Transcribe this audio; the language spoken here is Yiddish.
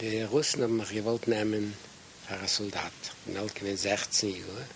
די Russen haben mich gewollt nehmen für einen Soldat. 16 Jahre.